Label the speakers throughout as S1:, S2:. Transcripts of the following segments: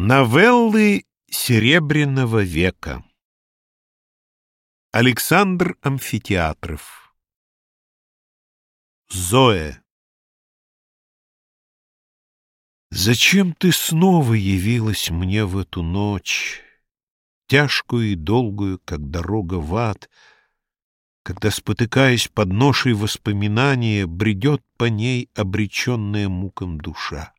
S1: Новеллы Серебряного века. Александр Амфитеатров. Зоя. Зачем ты снова явилась мне в эту ночь, Тяжкую и долгую, как дорога в ад, Когда, спотыкаясь под ношей воспоминания, Бредет по ней обреченная мукам душа?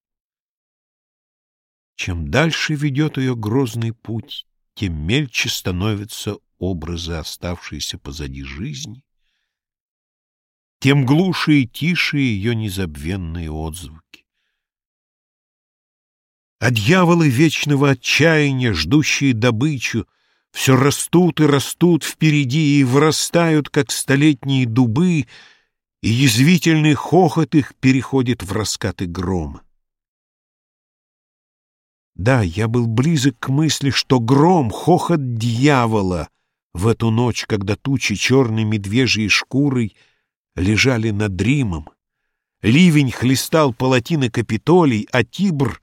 S1: Чем дальше ведет ее грозный путь, тем мельче становятся образы, оставшиеся позади жизни, тем глуше и тише ее незабвенные отзвуки. А дьяволы вечного отчаяния, ждущие добычу, все растут и растут впереди и вырастают, как столетние дубы, и язвительный хохот их переходит в раскаты грома. Да, я был близок к мысли, что гром — хохот дьявола в эту ночь, когда тучи черной медвежьей шкурой лежали над Римом. Ливень хлестал палатины Капитолий, а Тибр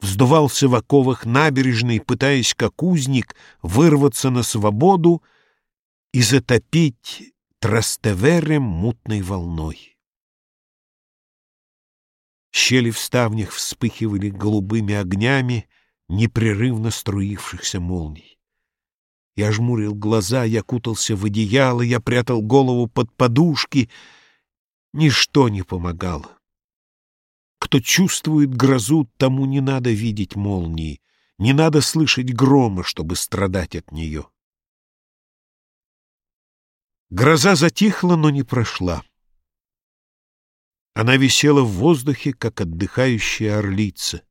S1: вздувался в оковах набережной, пытаясь, как узник, вырваться на свободу и затопить Трастевере мутной волной. Щели в ставнях вспыхивали голубыми огнями непрерывно струившихся молний. Я жмурил глаза, я кутался в одеяло, я прятал голову под подушки. Ничто не помогало. Кто чувствует грозу, тому не надо видеть молнии, не надо слышать грома, чтобы страдать от нее. Гроза затихла, но не прошла. Она висела в воздухе, как отдыхающая орлица.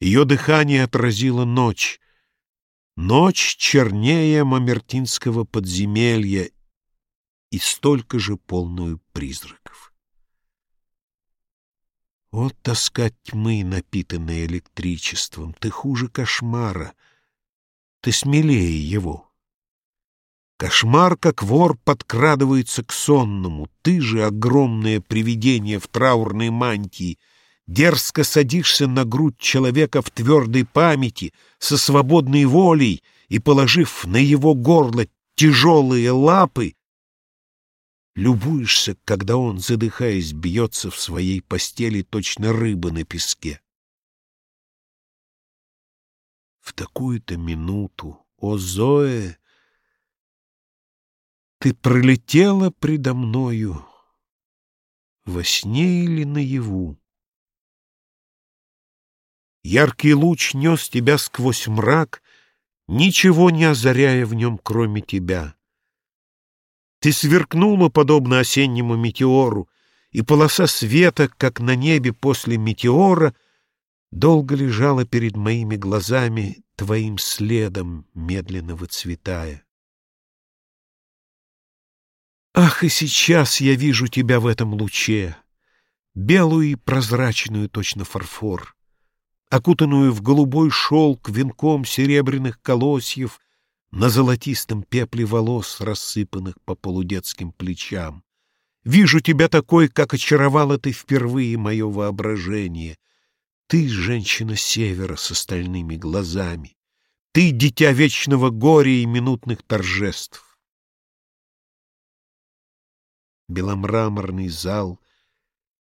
S1: Ее дыхание отразило ночь. Ночь чернее мамертинского подземелья и столько же полную призраков. Вот тоска тьмы, напитанная электричеством, ты хуже кошмара, ты смелее его. Кошмар, как вор, подкрадывается к сонному. Ты же, огромное привидение в траурной мантии, дерзко садишься на грудь человека в твердой памяти, со свободной волей, и, положив на его горло тяжелые лапы, любуешься, когда он, задыхаясь, бьется в своей постели точно рыба на песке. В такую-то минуту, о Зоэ, ты пролетела предо мною во сне или наяву. Яркий луч нес тебя сквозь мрак, ничего не озаряя в нем, кроме тебя. Ты сверкнула, подобно осеннему метеору, и полоса света, как на небе после метеора, долго лежала перед моими глазами твоим следом, медленно выцветая. Ах, и сейчас я вижу тебя в этом луче, белую и прозрачную, точно фарфор, окутанную в голубой шелк венком серебряных колосьев на золотистом пепле волос, рассыпанных по полудетским плечам. Вижу тебя такой, как очаровала ты впервые мое воображение. Ты — женщина севера с остальными глазами. Ты — дитя вечного горя и минутных торжеств беломраморный зал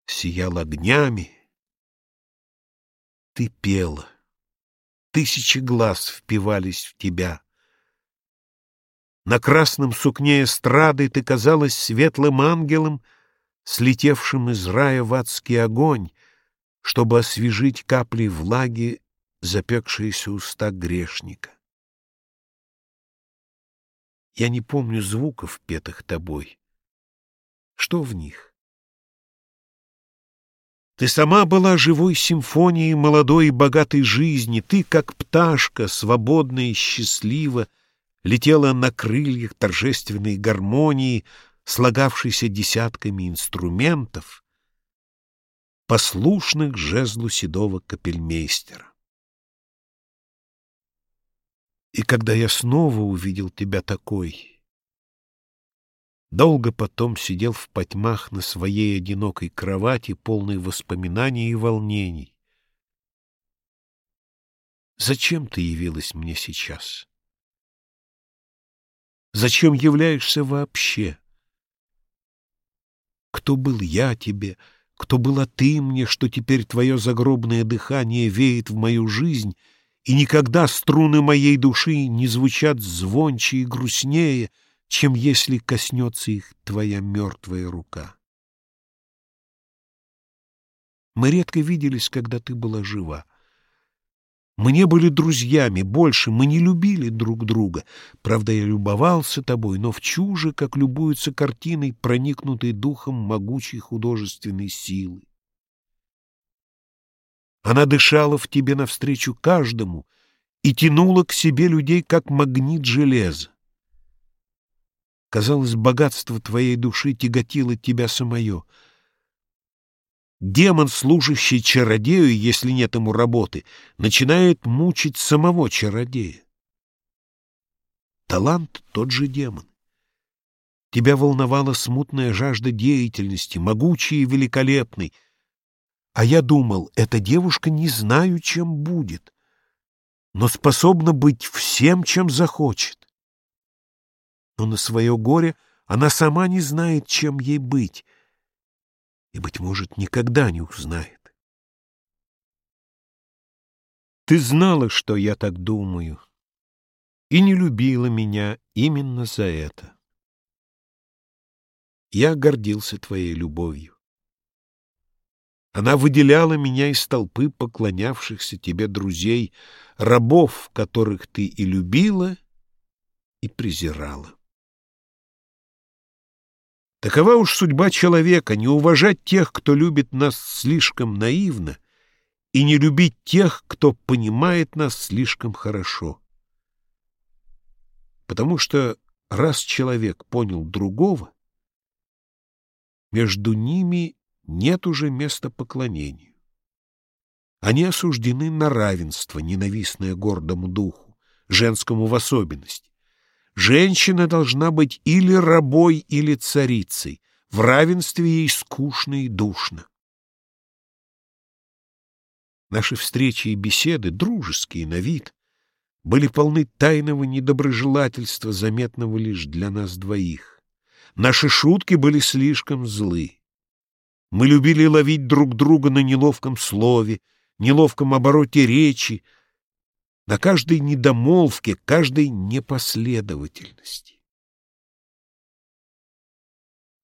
S1: сиял огнями. Ты пела, тысячи глаз впивались в тебя. На красном сукне эстрады ты казалась светлым ангелом, слетевшим из рая в адский огонь, чтобы освежить капли влаги запекшиеся уста грешника. Я не помню звуков, петых тобой. Что в них? Ты сама была живой симфонией молодой и богатой жизни. Ты, как пташка, свободная и счастлива, летела на крыльях торжественной гармонии, слагавшейся десятками инструментов, послушных жезлу седого капельмейстера. И когда я снова увидел тебя такой, Долго потом сидел в потьмах на своей одинокой кровати, полной воспоминаний и волнений. Зачем ты явилась мне сейчас? Зачем являешься вообще? Кто был я тебе, кто была ты мне, что теперь твое загробное дыхание веет в мою жизнь, и никогда струны моей души не звучат звонче и грустнее, чем если коснется их твоя мертвая рука. Мы редко виделись, когда ты была жива. Мы не были друзьями, больше мы не любили друг друга. Правда, я любовался тобой, но в чуже, как любуются картиной, проникнутой духом могучей художественной силы. Она дышала в тебе навстречу каждому и тянула к себе людей, как магнит железа. Казалось, богатство твоей души тяготило тебя самое — Демон, служащий чародею, если нет ему работы, начинает мучить самого чародея. Талант — тот же демон. Тебя волновала смутная жажда деятельности, могучей и великолепной. А я думал, эта девушка не знаю, чем будет, но способна быть всем, чем захочет. Но на свое горе она сама не знает, чем ей быть — и, быть может, никогда не узнает. Ты знала, что я так думаю, и не любила меня именно за это. Я гордился твоей любовью. Она выделяла меня из толпы поклонявшихся тебе друзей, рабов, которых ты и любила, и презирала. Такова уж судьба человека — не уважать тех, кто любит нас слишком наивно, и не любить тех, кто понимает нас слишком хорошо. Потому что раз человек понял другого, между ними нет уже места поклонению. Они осуждены на равенство, ненавистное гордому духу, женскому в особенности. Женщина должна быть или рабой, или царицей. В равенстве ей скучно и душно. Наши встречи и беседы, дружеские на вид, были полны тайного недоброжелательства, заметного лишь для нас двоих. Наши шутки были слишком злы. Мы любили ловить друг друга на неловком слове, неловком обороте речи, на каждой недомолвке, каждой непоследовательности.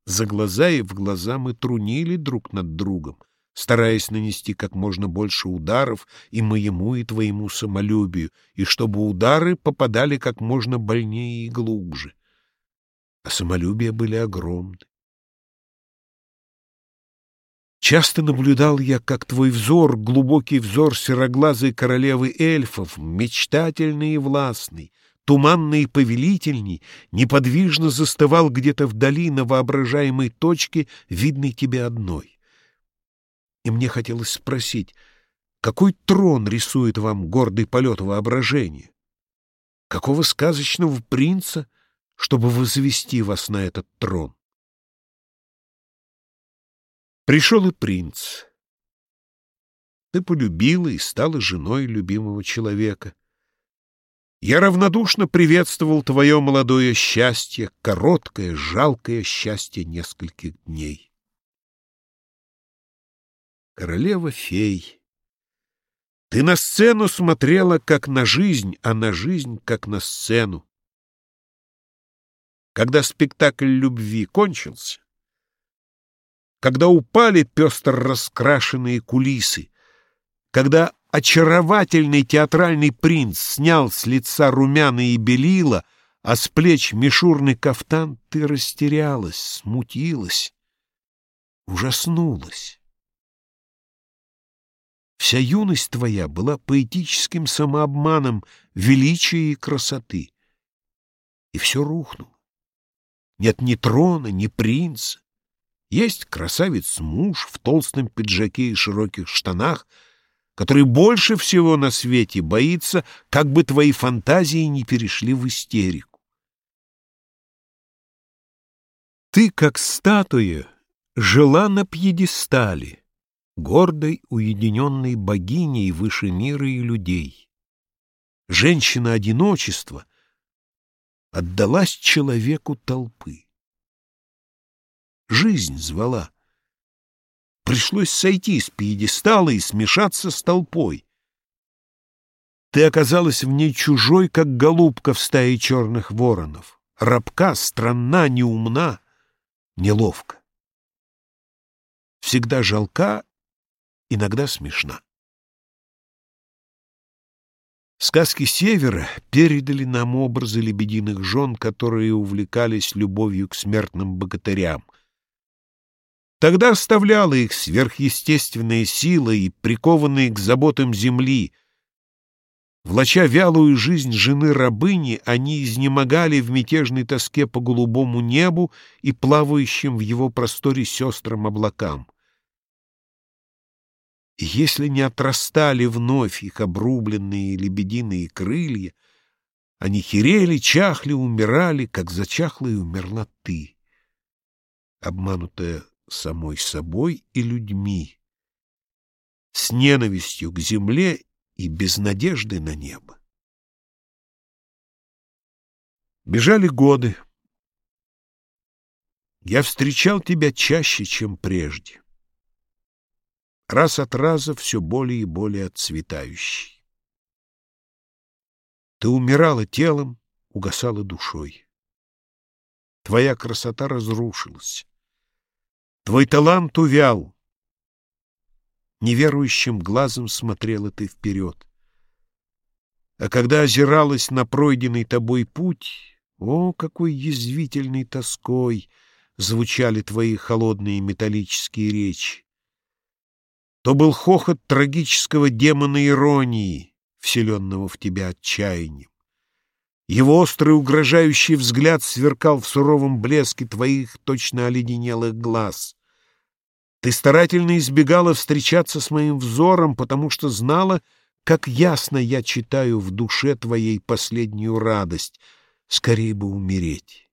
S1: За глаза и в глаза мы трунили друг над другом, стараясь нанести как можно больше ударов и моему, и твоему самолюбию, и чтобы удары попадали как можно больнее и глубже. А самолюбия были огромны. Часто наблюдал я, как твой взор, глубокий взор сероглазой королевы эльфов, мечтательный и властный, туманный и повелительный, неподвижно застывал где-то вдали на воображаемой точке, видной тебе одной. И мне хотелось спросить, какой трон рисует вам гордый полет воображения? Какого сказочного принца, чтобы возвести вас на этот трон? Пришел и принц. Ты полюбила и стала женой любимого человека. Я равнодушно приветствовал твое молодое счастье, короткое, жалкое счастье нескольких дней. Королева-фей, ты на сцену смотрела, как на жизнь, а на жизнь, как на сцену. Когда спектакль любви кончился, когда упали пестро раскрашенные кулисы, когда очаровательный театральный принц снял с лица румяные белила, а с плеч мишурный кафтан, ты растерялась, смутилась, ужаснулась. Вся юность твоя была поэтическим самообманом величия и красоты. И все рухнуло. Нет ни трона, ни принца, есть красавец-муж в толстом пиджаке и широких штанах, который больше всего на свете боится, как бы твои фантазии не перешли в истерику. Ты, как статуя, жила на пьедестале, гордой, уединенной богиней выше мира и людей. женщина одиночества, отдалась человеку толпы. Жизнь звала. Пришлось сойти с пьедестала и смешаться с толпой. Ты оказалась в ней чужой, как голубка в стае черных воронов. Рабка, странна, неумна, неловко. Всегда жалка, иногда смешна. Сказки Севера передали нам образы лебединых жен, которые увлекались любовью к смертным богатырям. Тогда оставляла их сверхъестественная сила и прикованные к заботам земли. Влача вялую жизнь жены-рабыни, они изнемогали в мятежной тоске по голубому небу и плавающим в его просторе сестрам-облакам. И если не отрастали вновь их обрубленные лебединые крылья, они херели, чахли, умирали, как зачахла и умерла ты, обманутая самой собой и людьми, с ненавистью к земле и без надежды на небо. Бежали годы. Я встречал тебя чаще, чем прежде раз от раза все более и более отцветающий. Ты умирала телом, угасала душой. Твоя красота разрушилась. Твой талант увял. Неверующим глазом смотрела ты вперед. А когда озиралась на пройденный тобой путь, о, какой язвительной тоской звучали твои холодные металлические речи! то был хохот трагического демона иронии, вселенного в тебя отчаянием. Его острый угрожающий взгляд сверкал в суровом блеске твоих точно оледенелых глаз. Ты старательно избегала встречаться с моим взором, потому что знала, как ясно я читаю в душе твоей последнюю радость — скорее бы умереть.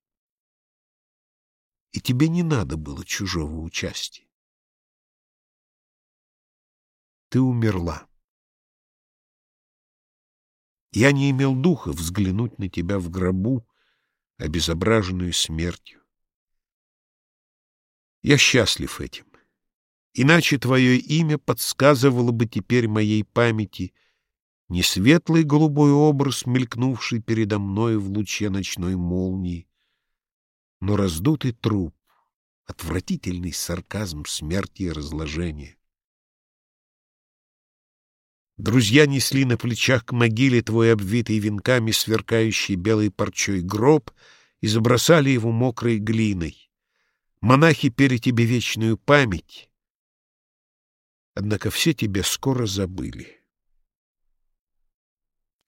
S1: И тебе не надо было чужого участия ты умерла. Я не имел духа взглянуть на тебя в гробу, обезображенную смертью. Я счастлив этим. Иначе твое имя подсказывало бы теперь моей памяти не светлый голубой образ, мелькнувший передо мной в луче ночной молнии, но раздутый труп, отвратительный сарказм смерти и разложения. Друзья несли на плечах к могиле твой обвитый венками сверкающий белой парчой гроб и забросали его мокрой глиной. Монахи пели тебе вечную память, однако все тебя скоро забыли.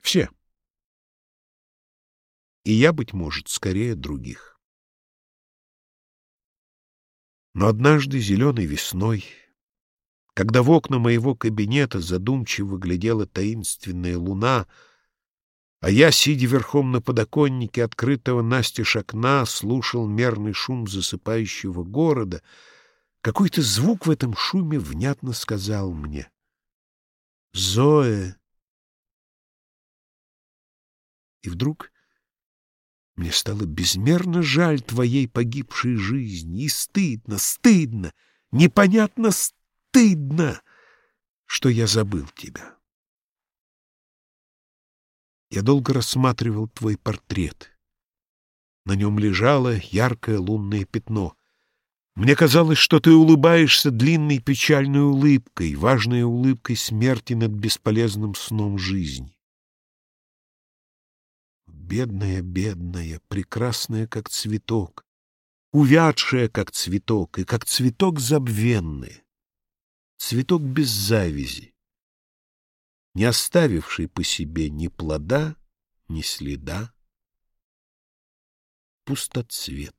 S1: Все. И я, быть может, скорее других. Но однажды зеленой весной когда в окна моего кабинета задумчиво глядела таинственная луна, а я, сидя верхом на подоконнике открытого настежь окна, слушал мерный шум засыпающего города, какой-то звук в этом шуме внятно сказал мне «Зоэ!» И вдруг мне стало безмерно жаль твоей погибшей жизни, и стыдно, стыдно, непонятно стыдно стыдно, что я забыл тебя. Я долго рассматривал твой портрет. На нем лежало яркое лунное пятно. Мне казалось, что ты улыбаешься длинной печальной улыбкой, важной улыбкой смерти над бесполезным сном жизни. Бедная, бедная, прекрасная, как цветок, увядшая, как цветок, и как цветок забвенный цветок без завязи, не оставивший по себе ни плода, ни следа, пустоцвет.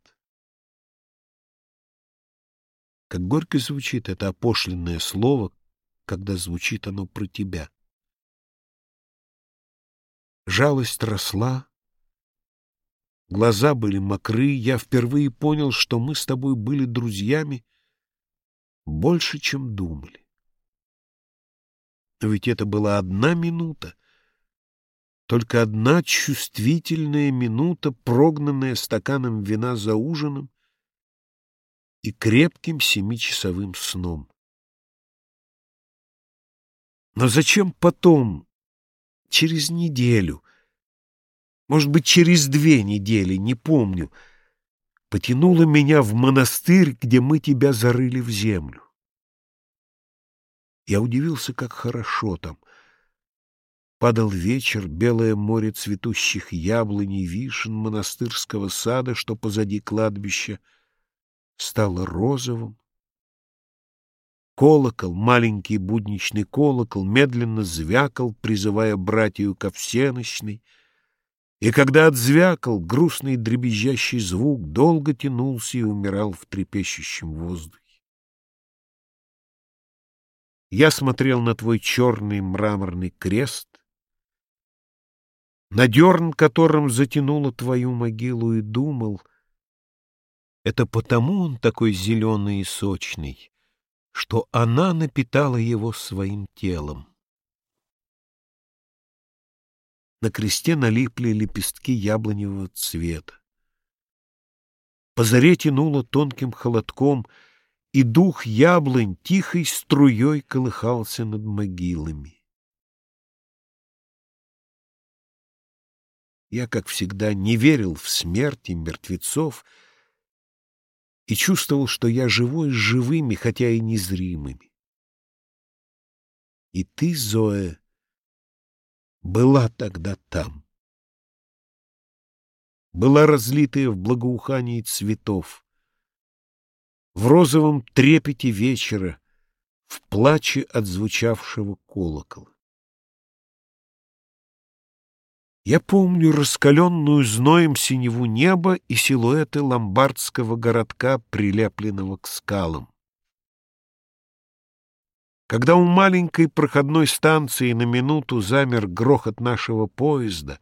S1: Как горько звучит это опошленное слово, когда звучит оно про тебя. Жалость росла, глаза были мокры, я впервые понял, что мы с тобой были друзьями больше, чем думали. Ведь это была одна минута, Только одна чувствительная минута, прогнанная стаканом вина за ужином и крепким семичасовым сном. Но зачем потом, через неделю, может быть, через две недели, не помню, потянуло меня в монастырь, где мы тебя зарыли в землю? Я удивился, как хорошо там. Падал вечер, белое море цветущих яблоней, вишен монастырского сада, что позади кладбища, стало розовым. Колокол, маленький будничный колокол, медленно звякал, призывая братью ко всеночной, и когда отзвякал, грустный дребезжащий звук долго тянулся и умирал в трепещущем воздухе. Я смотрел на твой черный мраморный крест, на дерн, которым затянуло твою могилу, и думал, это потому он такой зеленый и сочный, что она напитала его своим телом. На кресте налипли лепестки яблоневого цвета. По заре тянуло тонким холодком, и дух яблонь тихой струей колыхался над могилами. Я, как всегда, не верил в смерть и мертвецов и чувствовал, что я живой с живыми, хотя и незримыми. И ты, Зоя, была тогда там. Была разлитая в благоухании цветов, в розовом трепете вечера, в плаче отзвучавшего колокола. Я помню раскаленную зноем синеву неба и силуэты ломбардского городка, прилепленного к скалам. Когда у маленькой проходной станции на минуту замер грохот нашего поезда,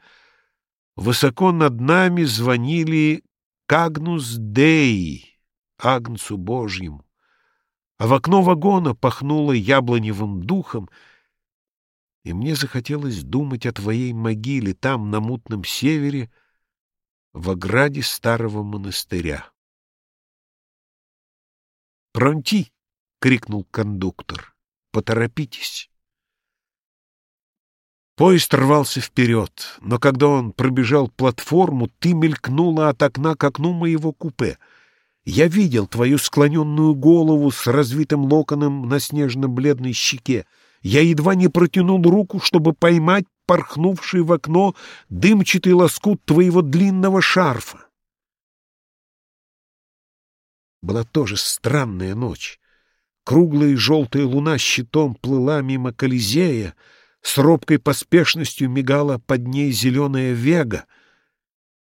S1: высоко над нами звонили «Кагнус Деи», Агнцу Божьему, а в окно вагона пахнуло яблоневым духом — и мне захотелось думать о твоей могиле там, на мутном севере, в ограде старого монастыря. «Пронти!» — крикнул кондуктор. «Поторопитесь!» Поезд рвался вперед, но когда он пробежал платформу, ты мелькнула от окна к окну моего купе. Я видел твою склоненную голову с развитым локоном на снежно-бледной щеке, я едва не протянул руку, чтобы поймать порхнувший в окно дымчатый лоскут твоего длинного шарфа. Была тоже странная ночь. Круглая желтая луна щитом плыла мимо Колизея, с робкой поспешностью мигала под ней зеленая вега.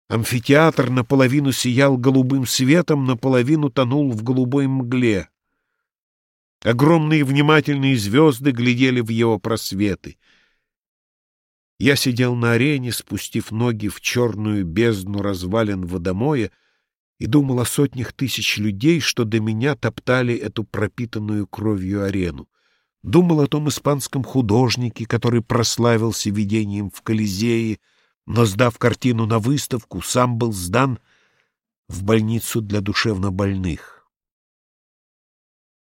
S1: Амфитеатр наполовину сиял голубым светом, наполовину тонул в голубой мгле. Огромные внимательные звезды глядели в его просветы. Я сидел на арене, спустив ноги в черную бездну развалин водомоя, и думал о сотнях тысяч людей, что до меня топтали эту пропитанную кровью арену. Думал о том испанском художнике, который прославился видением в Колизее, но, сдав картину на выставку, сам был сдан в больницу для душевнобольных.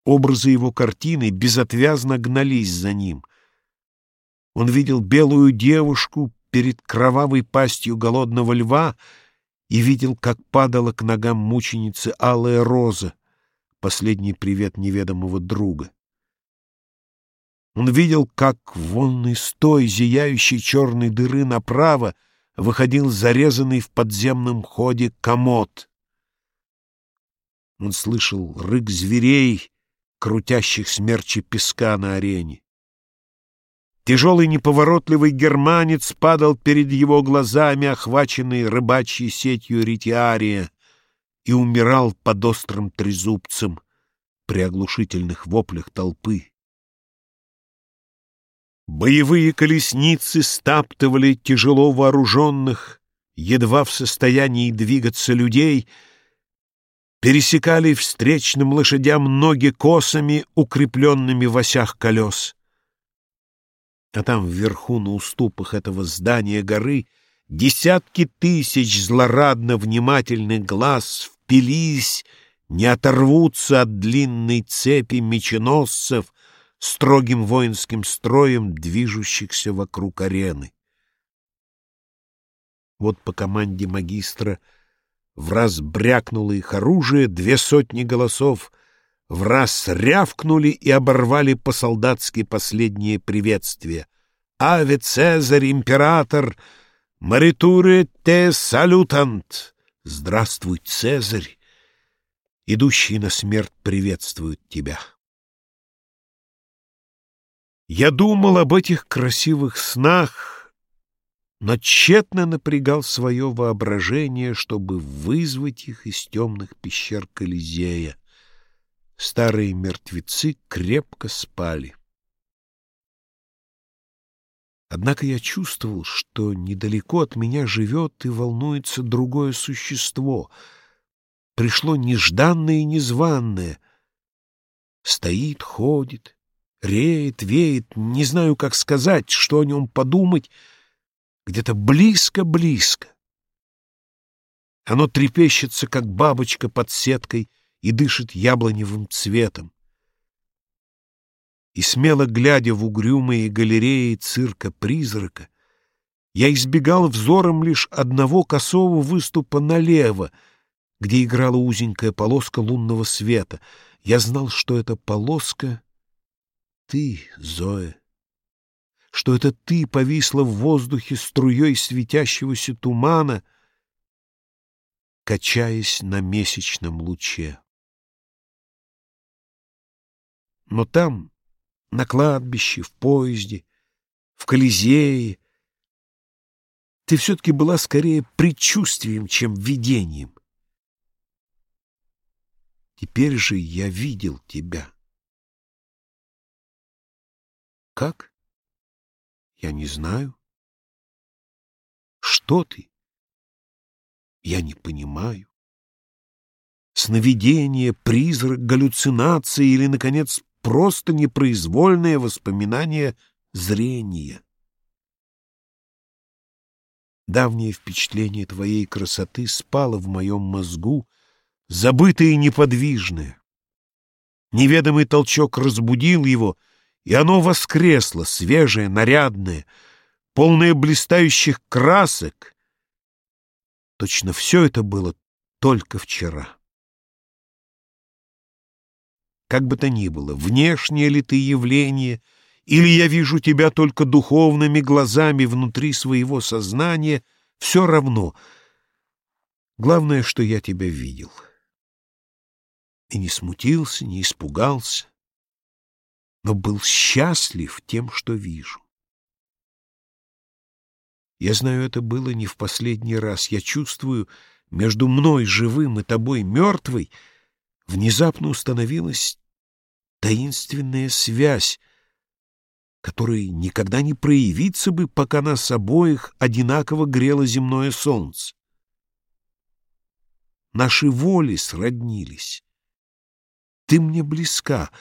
S1: Образы его картины безотвязно гнались за ним. Он видел белую девушку перед кровавой пастью голодного льва и видел, как падала к ногам мученицы алая роза, последний привет неведомого друга. Он видел, как вон из той зияющей черной дыры направо выходил зарезанный в подземном ходе комод. Он слышал рык зверей, крутящих смерчи песка на арене. Тяжелый неповоротливый германец падал перед его глазами, охваченный рыбачьей сетью ретиария, и умирал под острым трезубцем при оглушительных воплях толпы. Боевые колесницы стаптывали тяжело вооруженных, едва в состоянии двигаться людей — пересекали встречным лошадям ноги косами, укрепленными в осях колес. А там вверху на уступах этого здания горы десятки тысяч злорадно внимательных глаз впились, не оторвутся от длинной цепи меченосцев, строгим воинским строем, движущихся вокруг арены. Вот по команде магистра в брякнуло их оружие, две сотни голосов в раз рявкнули и оборвали по-солдатски последнее приветствие. «Аве Цезарь, император! Маритуре те салютант!» «Здравствуй, Цезарь! Идущие на смерть приветствуют тебя!» Я думал об этих красивых снах, но тщетно напрягал свое воображение, чтобы вызвать их из темных пещер Колизея. Старые мертвецы крепко спали. Однако я чувствовал, что недалеко от меня живет и волнуется другое существо. Пришло нежданное и незваное. Стоит, ходит, реет, веет, не знаю, как сказать, что о нем подумать, где-то близко-близко. Оно трепещется, как бабочка под сеткой, и дышит яблоневым цветом. И смело глядя в угрюмые галереи цирка-призрака, я избегал взором лишь одного косого выступа налево, где играла узенькая полоска лунного света. Я знал, что эта полоска ты, Зоя, что это ты повисла в воздухе струей светящегося тумана, качаясь на месячном луче. Но там, на кладбище, в поезде, в Колизее, ты все-таки была скорее предчувствием, чем видением. Теперь же я видел тебя. Как? Я не знаю. Что ты? Я не понимаю. Сновидение, призрак, галлюцинация или, наконец, просто непроизвольное воспоминание зрения. Давнее впечатление твоей красоты спало в моем мозгу, забытое и неподвижное. Неведомый толчок разбудил его — и оно воскресло, свежее, нарядное, полное блистающих красок. Точно все это было только вчера. Как бы то ни было, внешнее ли ты явление, или я вижу тебя только духовными глазами внутри своего сознания, все равно. Главное, что я тебя видел. И не смутился, не испугался но был счастлив тем, что вижу. Я знаю, это было не в последний раз. Я чувствую, между мной живым и тобой мертвой внезапно установилась таинственная связь, которая никогда не проявится бы, пока нас обоих одинаково грело земное солнце. Наши воли сроднились. Ты мне близка —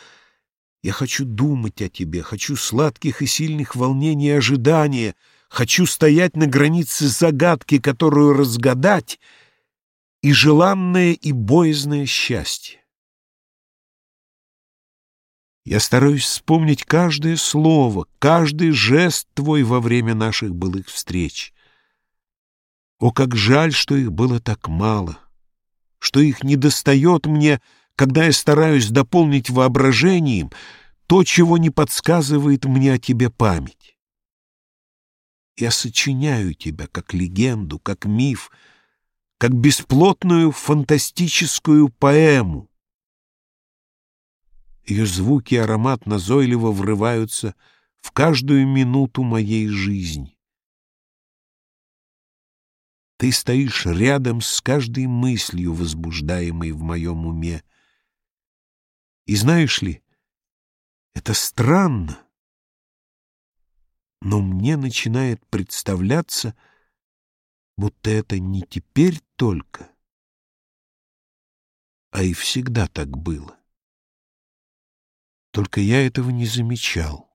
S1: я хочу думать о тебе, хочу сладких и сильных волнений и ожидания, хочу стоять на границе загадки, которую разгадать, и желанное и боязное счастье. Я стараюсь вспомнить каждое слово, каждый жест твой во время наших былых встреч. О, как жаль, что их было так мало, что их недостает мне, когда я стараюсь дополнить воображением то, чего не подсказывает мне о тебе память. Я сочиняю тебя как легенду, как миф, как бесплотную фантастическую поэму. Ее звуки и аромат назойливо врываются в каждую минуту моей жизни. Ты стоишь рядом с каждой мыслью, возбуждаемой в моем уме, и знаешь ли, это странно, но мне начинает представляться, будто это не теперь только, а и всегда так было. Только я этого не замечал.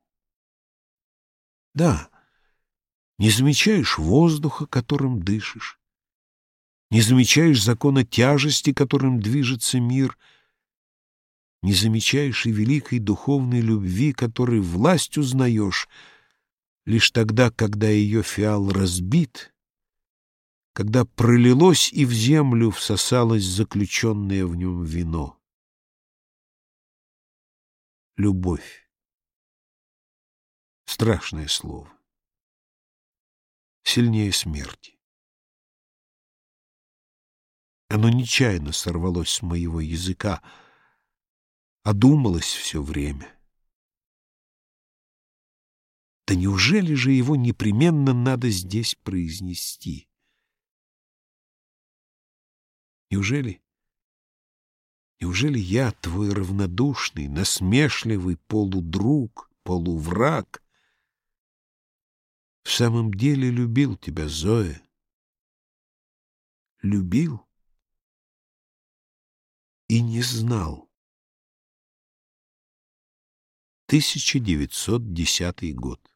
S1: Да, не замечаешь воздуха, которым дышишь, не замечаешь закона тяжести, которым движется мир, не замечаешь и великой духовной любви, которой власть узнаешь лишь тогда, когда ее фиал разбит, когда пролилось и в землю всосалось заключенное в нем вино. Любовь. Страшное слово. Сильнее смерти. Оно нечаянно сорвалось с моего языка, а думалось все время. Да неужели же его непременно надо здесь произнести? Неужели? Неужели я, твой равнодушный, насмешливый полудруг, полувраг, в самом деле любил тебя, Зоя? Любил и не знал. 1910 год